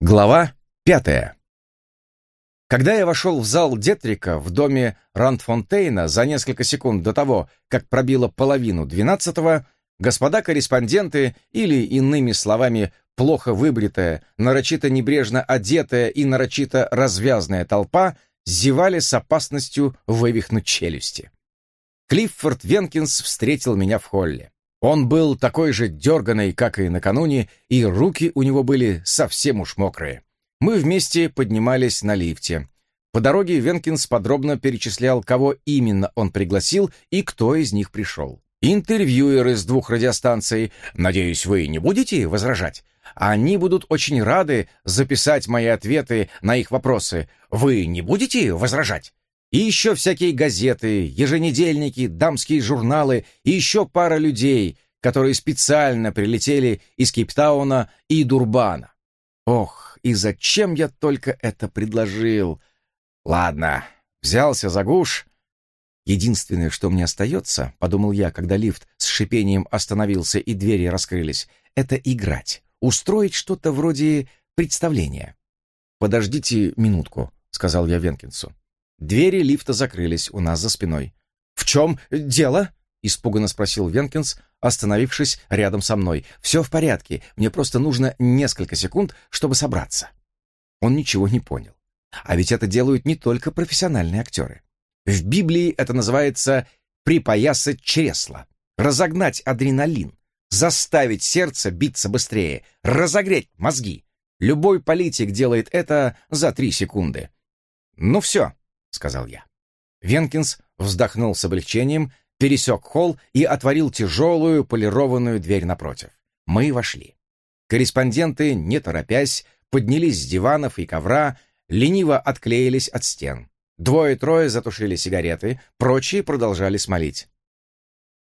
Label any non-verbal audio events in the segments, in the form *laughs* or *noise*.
Глава пятая. Когда я вошел в зал Детрика в доме Рандфонтейна за несколько секунд до того, как пробило половину двенадцатого, господа корреспонденты, или, иными словами, плохо выбритая, нарочито небрежно одетая и нарочито развязная толпа зевали с опасностью вывихнуть челюсти. Клиффорд Венкинс встретил меня в холле. Он был такой же дерганый, как и накануне, и руки у него были совсем уж мокрые. Мы вместе поднимались на лифте. По дороге Венкинс подробно перечислял, кого именно он пригласил и кто из них пришел. Интервьюеры с двух радиостанций. Надеюсь, вы не будете возражать? Они будут очень рады записать мои ответы на их вопросы. Вы не будете возражать? И еще всякие газеты, еженедельники, дамские журналы и еще пара людей, которые специально прилетели из Кейптауна и Дурбана. Ох, и зачем я только это предложил? Ладно, взялся за гуш. Единственное, что мне остается, подумал я, когда лифт с шипением остановился и двери раскрылись, это играть, устроить что-то вроде представления. «Подождите минутку», — сказал я Венкинсу. Двери лифта закрылись у нас за спиной. «В чем дело?» — испуганно спросил Венкинс, остановившись рядом со мной. «Все в порядке, мне просто нужно несколько секунд, чтобы собраться». Он ничего не понял. А ведь это делают не только профессиональные актеры. В Библии это называется «припоясать чресло», разогнать адреналин, заставить сердце биться быстрее, разогреть мозги. Любой политик делает это за три секунды. Ну все, сказал я. Венкинс вздохнул с облегчением, пересек холл и отворил тяжелую полированную дверь напротив. Мы вошли. Корреспонденты, не торопясь, поднялись с диванов и ковра, лениво отклеились от стен. Двое-трое затушили сигареты, прочие продолжали смолить.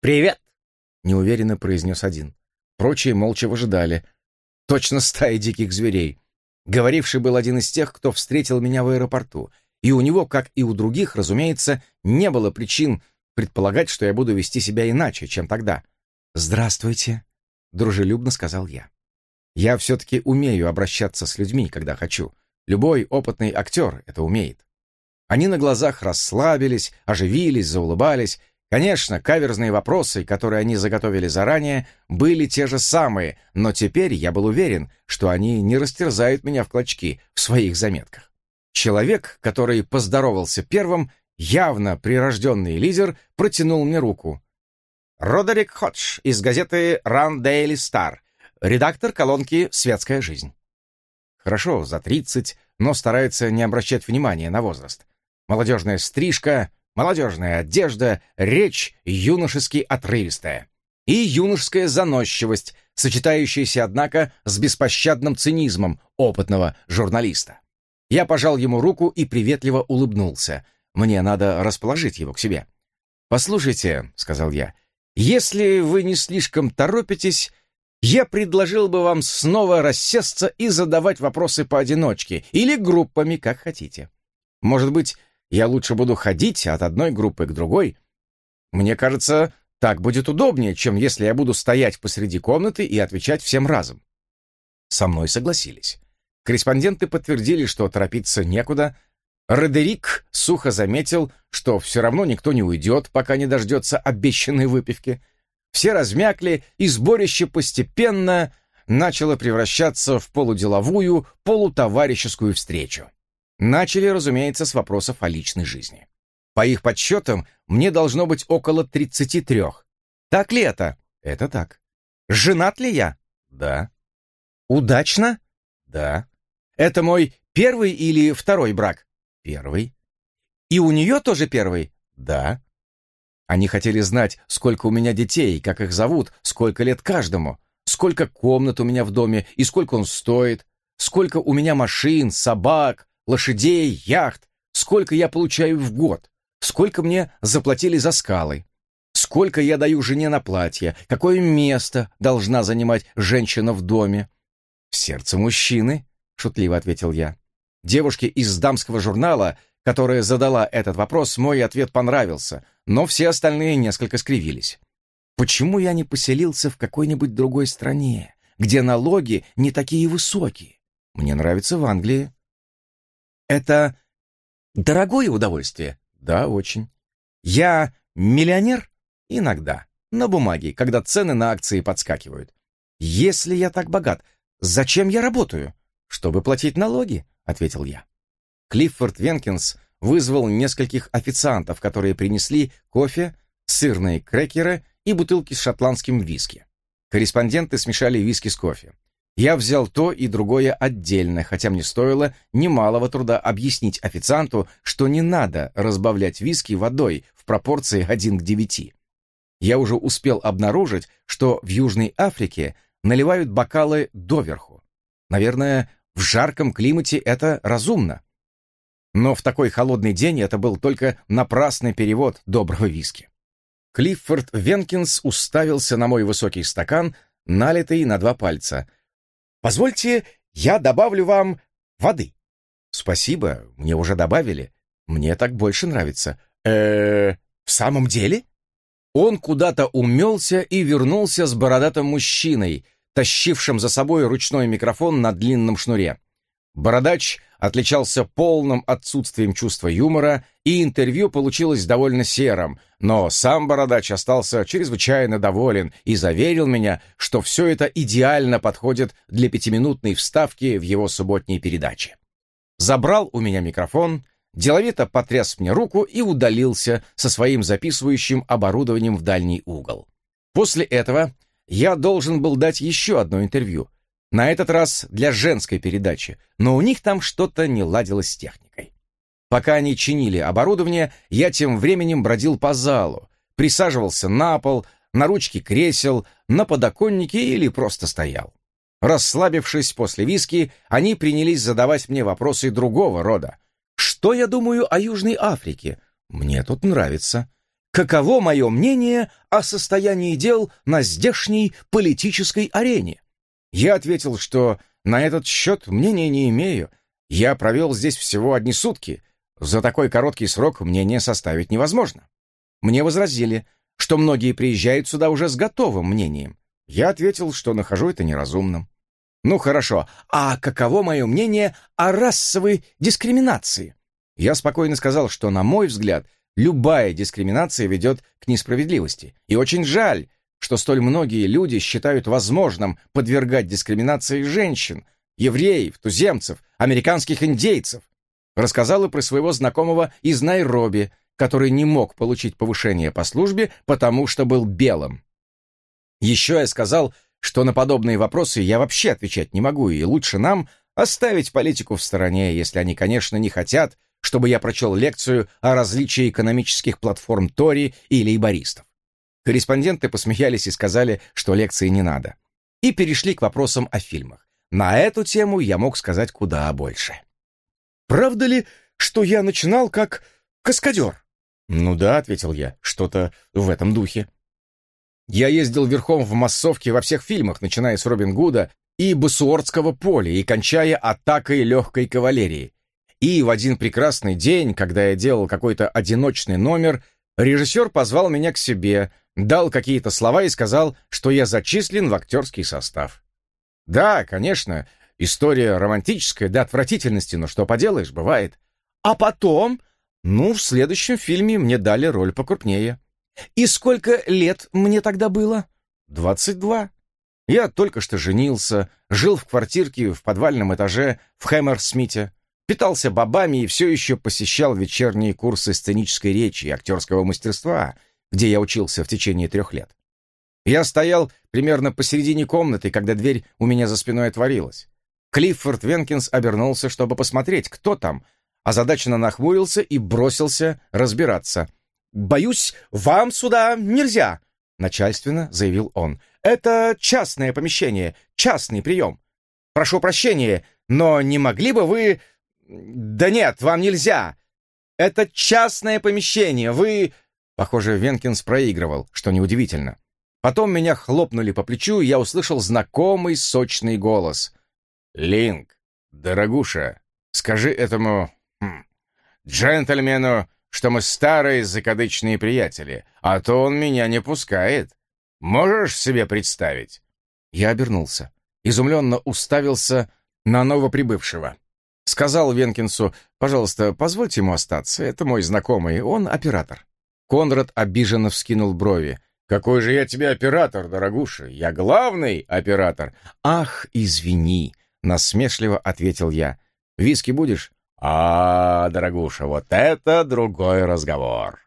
«Привет!» — неуверенно произнес один. Прочие молча выжидали. Точно стая диких зверей. Говоривший был один из тех, кто встретил меня в аэропорту — и у него, как и у других, разумеется, не было причин предполагать, что я буду вести себя иначе, чем тогда. «Здравствуйте», — дружелюбно сказал я. «Я все-таки умею обращаться с людьми, когда хочу. Любой опытный актер это умеет». Они на глазах расслабились, оживились, заулыбались. Конечно, каверзные вопросы, которые они заготовили заранее, были те же самые, но теперь я был уверен, что они не растерзают меня в клочки в своих заметках. Человек, который поздоровался первым, явно прирожденный лидер, протянул мне руку. Родерик Ходж из газеты «Run Daily Star», редактор колонки «Светская жизнь». Хорошо, за тридцать, но старается не обращать внимания на возраст. Молодежная стрижка, молодежная одежда, речь юношески отрывистая. И юношеская заносчивость, сочетающаяся, однако, с беспощадным цинизмом опытного журналиста. Я пожал ему руку и приветливо улыбнулся. Мне надо расположить его к себе. «Послушайте», — сказал я, — «если вы не слишком торопитесь, я предложил бы вам снова рассесться и задавать вопросы поодиночке или группами, как хотите. Может быть, я лучше буду ходить от одной группы к другой? Мне кажется, так будет удобнее, чем если я буду стоять посреди комнаты и отвечать всем разом». Со мной согласились. Корреспонденты подтвердили, что торопиться некуда. Родерик сухо заметил, что все равно никто не уйдет, пока не дождется обещанной выпивки. Все размякли, и сборище постепенно начало превращаться в полуделовую, полутоварищескую встречу. Начали, разумеется, с вопросов о личной жизни. По их подсчетам, мне должно быть около 33. Так ли это? Это так. Женат ли я? Да. Удачно? Да. Это мой первый или второй брак? Первый. И у нее тоже первый? Да. Они хотели знать, сколько у меня детей, как их зовут, сколько лет каждому, сколько комнат у меня в доме и сколько он стоит, сколько у меня машин, собак, лошадей, яхт, сколько я получаю в год, сколько мне заплатили за скалы, сколько я даю жене на платье, какое место должна занимать женщина в доме. В сердце мужчины — шутливо ответил я. Девушке из дамского журнала, которая задала этот вопрос, мой ответ понравился, но все остальные несколько скривились. Почему я не поселился в какой-нибудь другой стране, где налоги не такие высокие? Мне нравится в Англии. Это дорогое удовольствие? Да, очень. Я миллионер? Иногда. На бумаге, когда цены на акции подскакивают. Если я так богат, зачем я работаю? Чтобы платить налоги, ответил я. Клиффорд Венкинс вызвал нескольких официантов, которые принесли кофе, сырные крекеры и бутылки с шотландским виски. Корреспонденты смешали виски с кофе. Я взял то и другое отдельно, хотя мне стоило немалого труда объяснить официанту, что не надо разбавлять виски водой в пропорции 1 к 9. Я уже успел обнаружить, что в Южной Африке наливают бокалы доверху. Наверное, в жарком климате это разумно. Но в такой холодный день это был только напрасный перевод доброго виски. Клиффорд Венкинс уставился на мой высокий стакан, налитый на два пальца. «Позвольте, я добавлю вам воды». «Спасибо, мне уже добавили. Мне так больше нравится». э в самом деле?» Он куда-то умелся и вернулся с бородатым мужчиной, тащившим за собой ручной микрофон на длинном шнуре. Бородач отличался полным отсутствием чувства юмора, и интервью получилось довольно серым, но сам Бородач остался чрезвычайно доволен и заверил меня, что все это идеально подходит для пятиминутной вставки в его субботней передаче. Забрал у меня микрофон, деловито потряс мне руку и удалился со своим записывающим оборудованием в дальний угол. После этого я должен был дать еще одно интервью, на этот раз для женской передачи, но у них там что-то не ладилось с техникой. Пока они чинили оборудование, я тем временем бродил по залу, присаживался на пол, на ручки кресел, на подоконнике или просто стоял. Расслабившись после виски, они принялись задавать мне вопросы другого рода. Что я думаю о Южной Африке? Мне тут нравится. Каково мое мнение о состоянии дел на здешней политической арене? Я ответил, что на этот счет мнения не имею. Я провел здесь всего одни сутки. За такой короткий срок мнение составить невозможно. Мне возразили, что многие приезжают сюда уже с готовым мнением. Я ответил, что нахожу это неразумным. Ну хорошо, а каково мое мнение о расовой дискриминации? Я спокойно сказал, что, на мой взгляд, любая дискриминация ведет к несправедливости. И очень жаль, что столь многие люди считают возможным подвергать дискриминации женщин, евреев, туземцев, американских индейцев. Рассказал и про своего знакомого из Найроби, который не мог получить повышение по службе, потому что был белым. Еще я сказал, что на подобные вопросы я вообще отвечать не могу, и лучше нам оставить политику в стороне, если они, конечно, не хотят, чтобы я прочел лекцию о различии экономических платформ Тори и лейбористов. Корреспонденты посмеялись и сказали, что лекции не надо. И перешли к вопросам о фильмах. На эту тему я мог сказать куда больше. «Правда ли, что я начинал как каскадер?» «Ну да», — ответил я, — «что-то в этом духе». Я ездил верхом в массовке во всех фильмах, начиная с Робин Гуда и Басуордского поля и кончая атакой легкой кавалерии. И в один прекрасный день, когда я делал какой-то одиночный номер, режиссер позвал меня к себе, дал какие-то слова и сказал, что я зачислен в актерский состав. Да, конечно, история романтическая до отвратительности, но что поделаешь, бывает. А потом, ну, в следующем фильме мне дали роль покрупнее. И сколько лет мне тогда было? Двадцать два. Я только что женился, жил в квартирке в подвальном этаже в Хэмерсмите, питался бобами и все еще посещал вечерние курсы сценической речи и актерского мастерства — где я учился в течение трех лет. Я стоял примерно посередине комнаты, когда дверь у меня за спиной отворилась. Клиффорд Венкинс обернулся, чтобы посмотреть, кто там, озадаченно нахмурился и бросился разбираться. «Боюсь, вам сюда нельзя», — начальственно заявил он. «Это частное помещение, частный прием. Прошу прощения, но не могли бы вы...» «Да нет, вам нельзя. Это частное помещение, вы...» Похоже, Венкинс проигрывал, что неудивительно. Потом меня хлопнули по плечу, и я услышал знакомый сочный голос. «Линк, дорогуша, скажи этому... Хм, джентльмену, что мы старые закадычные приятели, а то он меня не пускает. Можешь себе представить?» Я обернулся, изумленно уставился на новоприбывшего. Сказал Венкинсу, пожалуйста, позвольте ему остаться, это мой знакомый, он оператор. Конрад обиженно вскинул брови. «Какой же я тебе оператор, дорогуша? Я главный оператор!» «Ах, извини!» — насмешливо ответил я. «Виски будешь?» «А, дорогуша, вот это другой разговор!»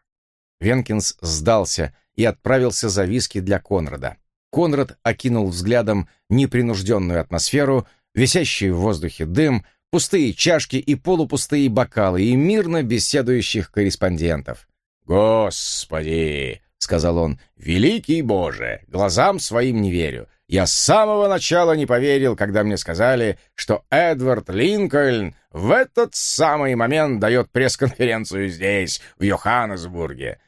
Венкинс сдался и отправился за виски для Конрада. Конрад окинул взглядом непринужденную атмосферу, висящий в воздухе дым, пустые чашки и полупустые бокалы и мирно беседующих корреспондентов. «Господи!» — сказал он. «Великий Боже! Глазам своим не верю. Я с самого начала не поверил, когда мне сказали, что Эдвард Линкольн в этот самый момент дает пресс-конференцию здесь, в Йоханнесбурге.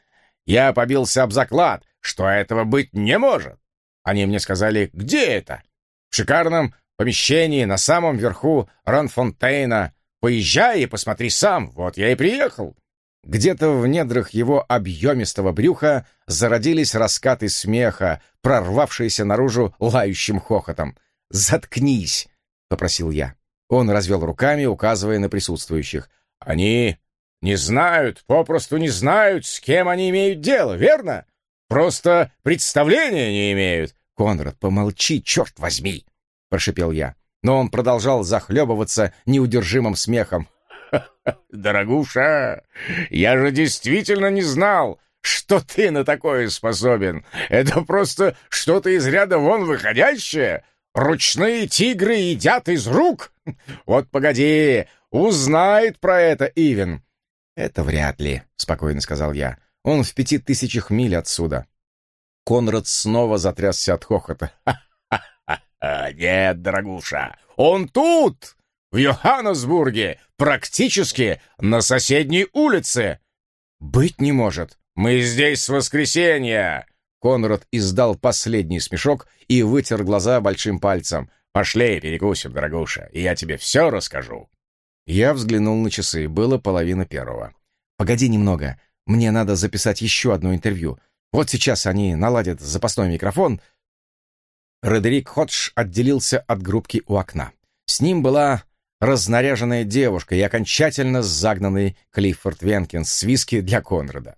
Я побился об заклад, что этого быть не может. Они мне сказали, где это? В шикарном помещении на самом верху Ранфонтейна. Поезжай и посмотри сам. Вот я и приехал. Где-то в недрах его объемистого брюха зародились раскаты смеха, прорвавшиеся наружу лающим хохотом. «Заткнись!» — попросил я. Он развел руками, указывая на присутствующих. «Они не знают, попросту не знают, с кем они имеют дело, верно? Просто представления не имеют». «Конрад, помолчи, черт возьми!» — прошипел я. Но он продолжал захлебываться неудержимым смехом. *laughs* «Дорогуша, я же действительно не знал, что ты на такое способен. Это просто что-то из ряда вон выходящее. Ручные тигры едят из рук. Вот погоди, узнает про это Ивен». «Это вряд ли», — спокойно сказал я. «Он в пяти тысячах миль отсюда». Конрад снова затрясся от хохота. *laughs* «Ха-ха-ха! Нет, дорогуша, он тут!» в Йоханнесбурге, практически на соседней улице. Быть не может. Мы здесь с воскресенья. Конрад издал последний смешок и вытер глаза большим пальцем. «Пошли, перекусим, дорогуша, и я тебе все расскажу». Я взглянул на часы, было половина первого. «Погоди немного, мне надо записать еще одно интервью. Вот сейчас они наладят запасной микрофон». Родерик Ходж отделился от группки у окна. С ним была разнаряженная девушка и окончательно загнанный Клиффорд Венкинс с виски для Конрада.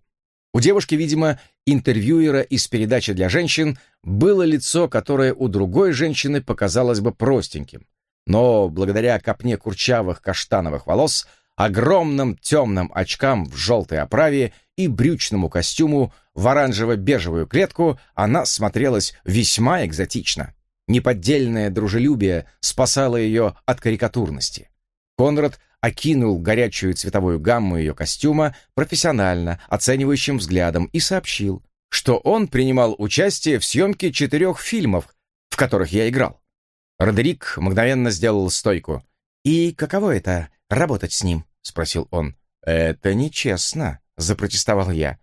У девушки, видимо, интервьюера из передачи для женщин было лицо, которое у другой женщины показалось бы простеньким. Но благодаря копне курчавых каштановых волос, огромным темным очкам в желтой оправе и брючному костюму в оранжево-бежевую клетку она смотрелась весьма экзотично. Неподдельное дружелюбие спасало ее от карикатурности. Конрад окинул горячую цветовую гамму ее костюма профессионально, оценивающим взглядом и сообщил, что он принимал участие в съемке четырех фильмов, в которых я играл. Родерик мгновенно сделал стойку. «И каково это — работать с ним?» — спросил он. «Это нечестно», — запротестовал я.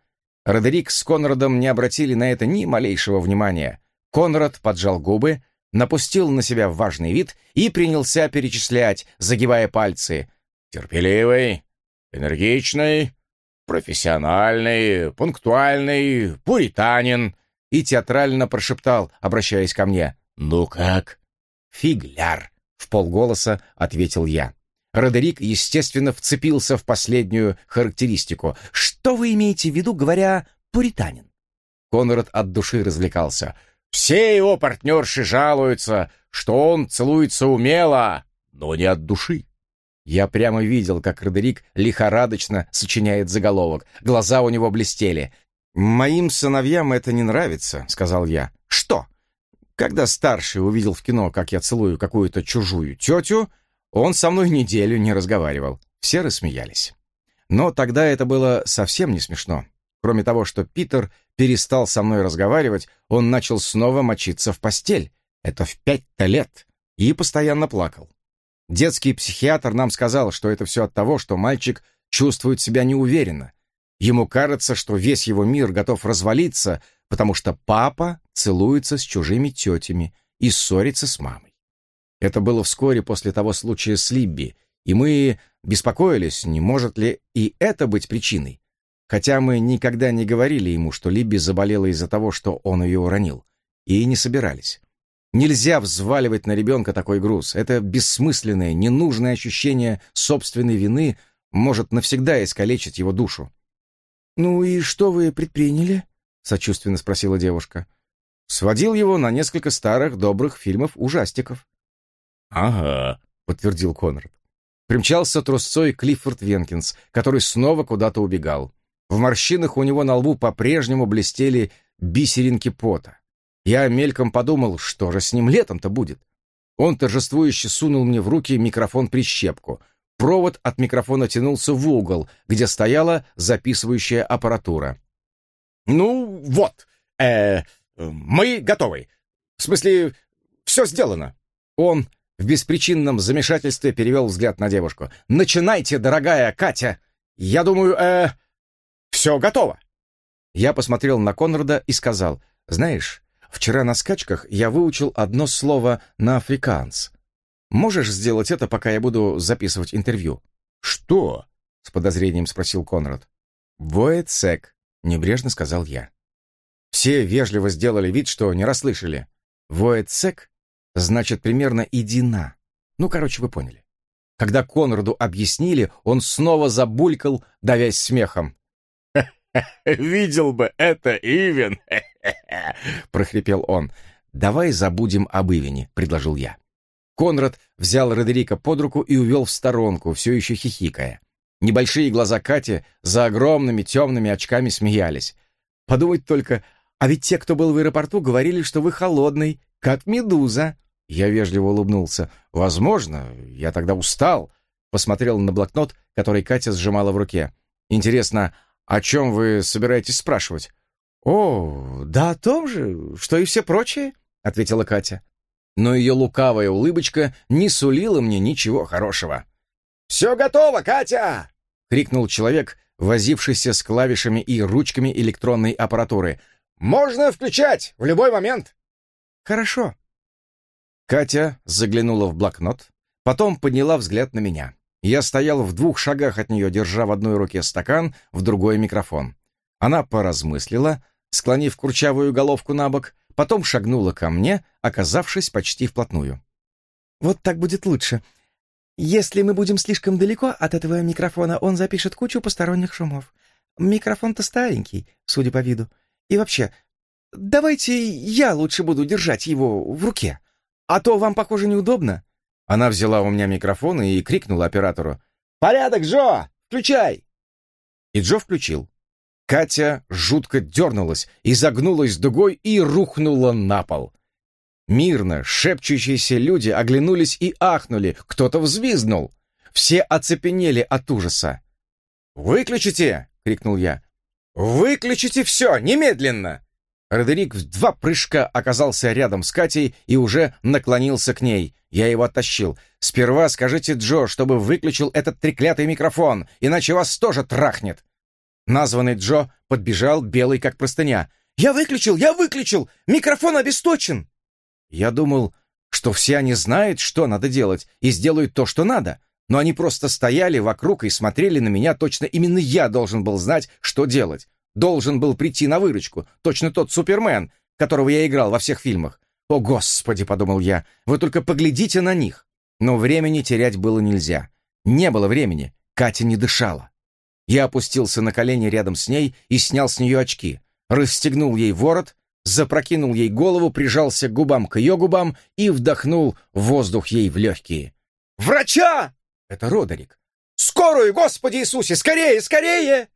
Родерик с Конрадом не обратили на это ни малейшего внимания. Конрад поджал губы, напустил на себя важный вид и принялся перечислять, загибая пальцы. «Терпеливый, энергичный, профессиональный, пунктуальный, пуританин». И театрально прошептал, обращаясь ко мне. «Ну как?» «Фигляр», — в полголоса ответил я. Родерик, естественно, вцепился в последнюю характеристику. «Что вы имеете в виду, говоря «пуританин»?» Конрад от души развлекался. Все его партнерши жалуются, что он целуется умело, но не от души. Я прямо видел, как Родерик лихорадочно сочиняет заголовок. Глаза у него блестели. «Моим сыновьям это не нравится», — сказал я. «Что?» Когда старший увидел в кино, как я целую какую-то чужую тетю, он со мной неделю не разговаривал. Все рассмеялись. Но тогда это было совсем не смешно. Кроме того, что Питер перестал со мной разговаривать, он начал снова мочиться в постель. Это в пять-то лет. И постоянно плакал. Детский психиатр нам сказал, что это все от того, что мальчик чувствует себя неуверенно. Ему кажется, что весь его мир готов развалиться, потому что папа целуется с чужими тетями и ссорится с мамой. Это было вскоре после того случая с Либби, и мы беспокоились, не может ли и это быть причиной. Хотя мы никогда не говорили ему, что Либби заболела из-за того, что он ее уронил. И не собирались. Нельзя взваливать на ребенка такой груз. Это бессмысленное, ненужное ощущение собственной вины может навсегда искалечить его душу. «Ну и что вы предприняли?» — сочувственно спросила девушка. Сводил его на несколько старых добрых фильмов-ужастиков. «Ага», — подтвердил Конрад. Примчался трусцой Клиффорд Венкинс, который снова куда-то убегал. В морщинах у него на лбу по-прежнему блестели бисеринки пота. Я мельком подумал, что же с ним летом-то будет. Он торжествующе сунул мне в руки микрофон-прищепку. Провод от микрофона тянулся в угол, где стояла записывающая аппаратура. «Ну, вот, э, мы готовы. В смысле, все сделано». Он в беспричинном замешательстве перевел взгляд на девушку. «Начинайте, дорогая Катя! Я думаю, э, все готово!» Я посмотрел на Конрада и сказал, «Знаешь, вчера на скачках я выучил одно слово на африканс. Можешь сделать это, пока я буду записывать интервью?» «Что?» — с подозрением спросил Конрад. «Воэцек», — небрежно сказал я. Все вежливо сделали вид, что не расслышали. «Воэцек» значит примерно «иди на». Ну, короче, вы поняли. Когда Конраду объяснили, он снова забулькал, давясь смехом. *laughs* «Видел бы это, Ивен!» *laughs* — прохрипел он. «Давай забудем об Ивене», — предложил я. Конрад взял Родерика под руку и увел в сторонку, все еще хихикая. Небольшие глаза Кати за огромными темными очками смеялись. «Подумать только, а ведь те, кто был в аэропорту, говорили, что вы холодный, как медуза». Я вежливо улыбнулся. «Возможно, я тогда устал». Посмотрел на блокнот, который Катя сжимала в руке. «Интересно, о чем вы собираетесь спрашивать?» «О, да о том же, что и все прочие», — ответила Катя. Но ее лукавая улыбочка не сулила мне ничего хорошего. «Все готово, Катя!» — крикнул человек, возившийся с клавишами и ручками электронной аппаратуры. «Можно включать в любой момент!» «Хорошо». Катя заглянула в блокнот, потом подняла взгляд на меня. Я стоял в двух шагах от нее, держа в одной руке стакан, в другой микрофон. Она поразмыслила, склонив курчавую головку на бок, потом шагнула ко мне, оказавшись почти вплотную. «Вот так будет лучше. Если мы будем слишком далеко от этого микрофона, он запишет кучу посторонних шумов. Микрофон-то старенький, судя по виду. И вообще, давайте я лучше буду держать его в руке, а то вам, похоже, неудобно». Она взяла у меня микрофон и крикнула оператору. «Порядок, Джо! Включай!» И Джо включил. Катя жутко дернулась, изогнулась дугой и рухнула на пол. Мирно шепчущиеся люди оглянулись и ахнули, кто-то взвизгнул. Все оцепенели от ужаса. «Выключите!» — крикнул я. «Выключите все! Немедленно!» Родерик в два прыжка оказался рядом с Катей и уже наклонился к ней. Я его оттащил. «Сперва скажите Джо, чтобы выключил этот треклятый микрофон, иначе вас тоже трахнет!» Названный Джо подбежал, белый как простыня. «Я выключил! Я выключил! Микрофон обесточен!» Я думал, что все они знают, что надо делать, и сделают то, что надо. Но они просто стояли вокруг и смотрели на меня, точно именно я должен был знать, что делать должен был прийти на выручку, точно тот Супермен, которого я играл во всех фильмах. «О, Господи!» — подумал я. «Вы только поглядите на них!» Но времени терять было нельзя. Не было времени. Катя не дышала. Я опустился на колени рядом с ней и снял с нее очки. Расстегнул ей ворот, запрокинул ей голову, прижался губам к ее губам и вдохнул воздух ей в легкие. «Врача!» — это Родерик. «Скорую, Господи Иисусе! Скорее, скорее!»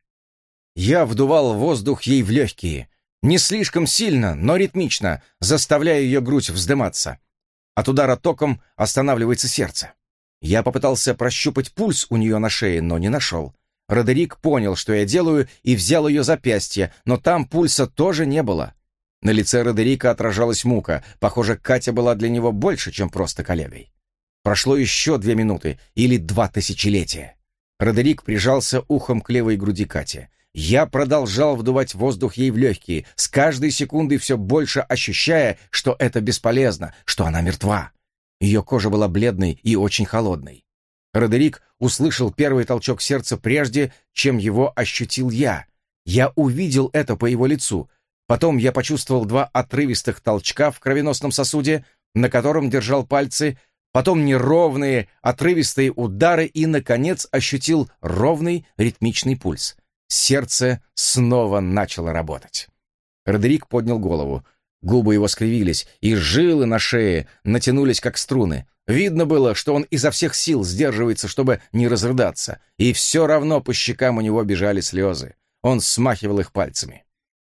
Я вдувал воздух ей в легкие, не слишком сильно, но ритмично, заставляя ее грудь вздыматься. От удара током останавливается сердце. Я попытался прощупать пульс у нее на шее, но не нашел. Родерик понял, что я делаю, и взял ее запястье, но там пульса тоже не было. На лице Родерика отражалась мука. Похоже, Катя была для него больше, чем просто коллегой. Прошло еще две минуты или два тысячелетия. Родерик прижался ухом к левой груди Кати. Я продолжал вдувать воздух ей в легкие, с каждой секундой все больше ощущая, что это бесполезно, что она мертва. Ее кожа была бледной и очень холодной. Родерик услышал первый толчок сердца прежде, чем его ощутил я. Я увидел это по его лицу. Потом я почувствовал два отрывистых толчка в кровеносном сосуде, на котором держал пальцы, потом неровные, отрывистые удары и, наконец, ощутил ровный ритмичный пульс. Сердце снова начало работать. Родерик поднял голову. Губы его скривились, и жилы на шее натянулись, как струны. Видно было, что он изо всех сил сдерживается, чтобы не разрыдаться, и все равно по щекам у него бежали слезы. Он смахивал их пальцами.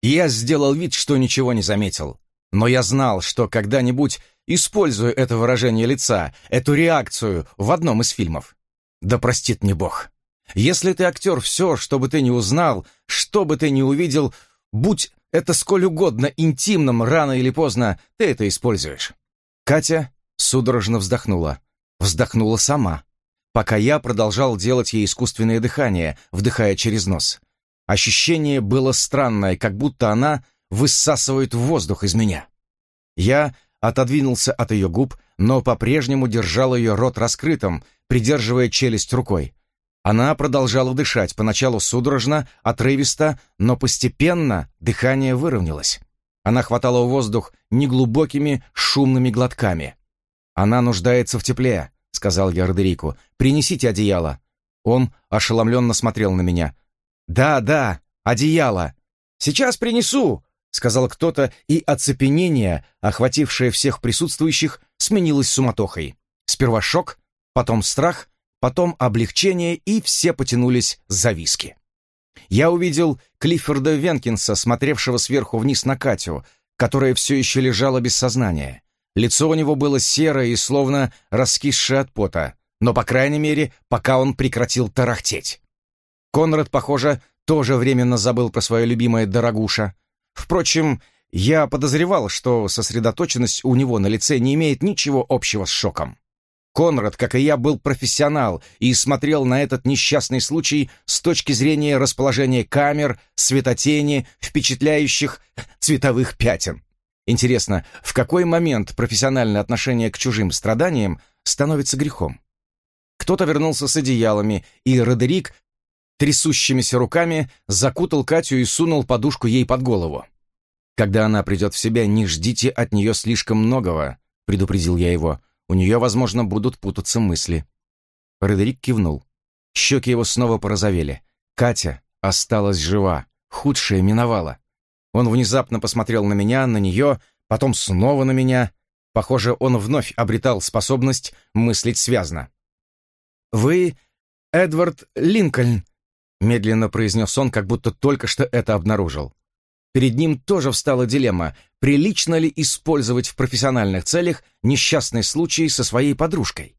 Я сделал вид, что ничего не заметил. Но я знал, что когда-нибудь использую это выражение лица, эту реакцию в одном из фильмов. Да простит мне Бог. Если ты актер, все, что бы ты ни узнал, что бы ты ни увидел, будь это сколь угодно интимным, рано или поздно ты это используешь. Катя судорожно вздохнула. Вздохнула сама, пока я продолжал делать ей искусственное дыхание, вдыхая через нос. Ощущение было странное, как будто она высасывает воздух из меня. Я отодвинулся от ее губ, но по-прежнему держал ее рот раскрытым, придерживая челюсть рукой. Она продолжала дышать, поначалу судорожно, отрывисто, но постепенно дыхание выровнялось. Она хватала воздух неглубокими, шумными глотками. «Она нуждается в тепле», — сказал я Родерику. «Принесите одеяло». Он ошеломленно смотрел на меня. «Да, да, одеяло. Сейчас принесу», — сказал кто-то, и оцепенение, охватившее всех присутствующих, сменилось суматохой. Сперва шок, потом страх, потом облегчение, и все потянулись за виски. Я увидел Клиффорда Венкинса, смотревшего сверху вниз на Катю, которая все еще лежала без сознания. Лицо у него было серое и словно раскисшее от пота, но, по крайней мере, пока он прекратил тарахтеть. Конрад, похоже, тоже временно забыл про свое любимое дорогуша. Впрочем, я подозревал, что сосредоточенность у него на лице не имеет ничего общего с шоком. Конрад, как и я, был профессионал и смотрел на этот несчастный случай с точки зрения расположения камер, светотени, впечатляющих цветовых пятен. Интересно, в какой момент профессиональное отношение к чужим страданиям становится грехом? Кто-то вернулся с одеялами, и Родерик трясущимися руками закутал Катю и сунул подушку ей под голову. «Когда она придет в себя, не ждите от нее слишком многого», — предупредил я его. У нее, возможно, будут путаться мысли. Фредерик кивнул. Щеки его снова порозовели. Катя осталась жива. Худшее миновало. Он внезапно посмотрел на меня, на нее, потом снова на меня. Похоже, он вновь обретал способность мыслить связно. «Вы Эдвард Линкольн», — медленно произнес он, как будто только что это обнаружил. Перед ним тоже встала дилемма, прилично ли использовать в профессиональных целях несчастный случай со своей подружкой.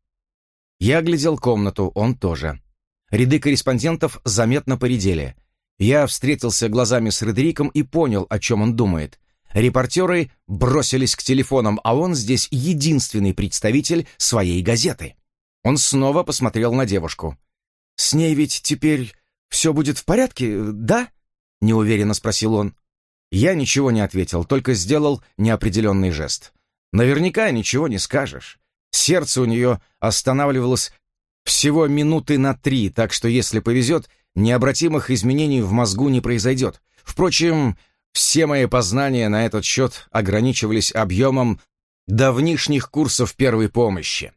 Я глядел комнату, он тоже. Ряды корреспондентов заметно поредели. Я встретился глазами с Редериком и понял, о чем он думает. Репортеры бросились к телефонам, а он здесь единственный представитель своей газеты. Он снова посмотрел на девушку. «С ней ведь теперь все будет в порядке, да?» — неуверенно спросил он. Я ничего не ответил, только сделал неопределенный жест. Наверняка ничего не скажешь. Сердце у нее останавливалось всего минуты на три, так что, если повезет, необратимых изменений в мозгу не произойдет. Впрочем, все мои познания на этот счет ограничивались объемом давнишних курсов первой помощи.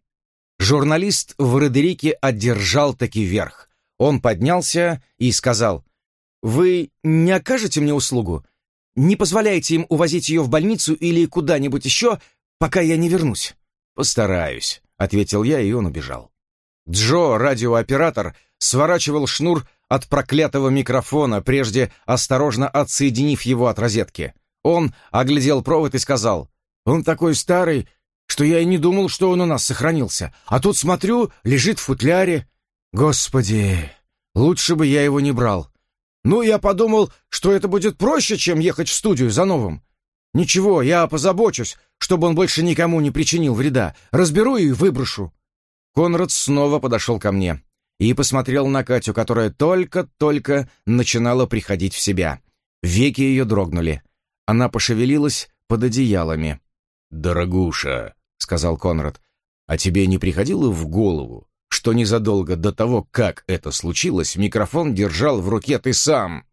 Журналист в Родерике одержал таки верх. Он поднялся и сказал, «Вы не окажете мне услугу? Не позволяйте им увозить ее в больницу или куда-нибудь еще, пока я не вернусь». «Постараюсь», — ответил я, и он убежал. Джо, радиооператор, сворачивал шнур от проклятого микрофона, прежде осторожно отсоединив его от розетки. Он оглядел провод и сказал, «Он такой старый, что я и не думал, что он у нас сохранился. А тут, смотрю, лежит в футляре. Господи, лучше бы я его не брал. Ну, я подумал, что это будет проще, чем ехать в студию за новым. Ничего, я позабочусь, чтобы он больше никому не причинил вреда. Разберу и выброшу. Конрад снова подошел ко мне и посмотрел на Катю, которая только-только начинала приходить в себя. Веки ее дрогнули. Она пошевелилась под одеялами. «Дорогуша», — сказал Конрад, — «а тебе не приходило в голову, что незадолго до того, как это случилось, микрофон держал в руке ты сам.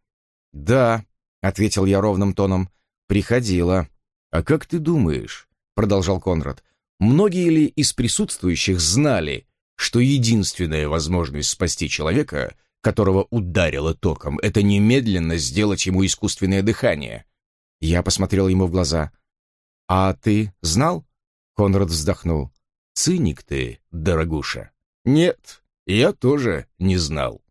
«Да», — ответил я ровным тоном, — «приходила». «А как ты думаешь?» — продолжал Конрад. многие ли из присутствующих знали, что единственная возможность спасти человека, которого ударило током, это немедленно сделать ему искусственное дыхание? Я посмотрел ему в глаза. «А ты знал?» Конрад вздохнул. «Циник ты, дорогуша». «Нет, я тоже не знал».